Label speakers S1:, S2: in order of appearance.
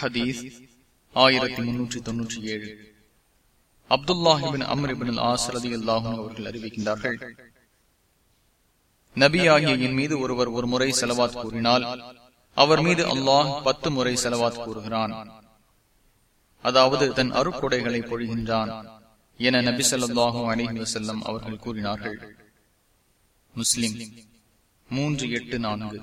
S1: ஹதீஸ் ஆயிரத்தி முன்னூற்றி தொன்னூற்றி ஏழு. அப்துல்லாஹிபின் அம்ரிபின் ஆசரதி அல்லாஹும் அவர்கள் அறிவிக்கின்றார்கள். நபி ஆகியின் மீது ஒருவர் ஒரு முறை செலவாத் கூறினால் அவர் மீது அல்லாஹ் பத்து முறை செலவாத் கூறுகிறான். அதாவது தன் அருக்கொடைகளை பொழிகின்றான் என நபி சொல்லாஹு அலிஹி வசல்லம் அவர்கள் கூறினார்கள். முஸ்லிம் மூன்று எட்டு நான்கு.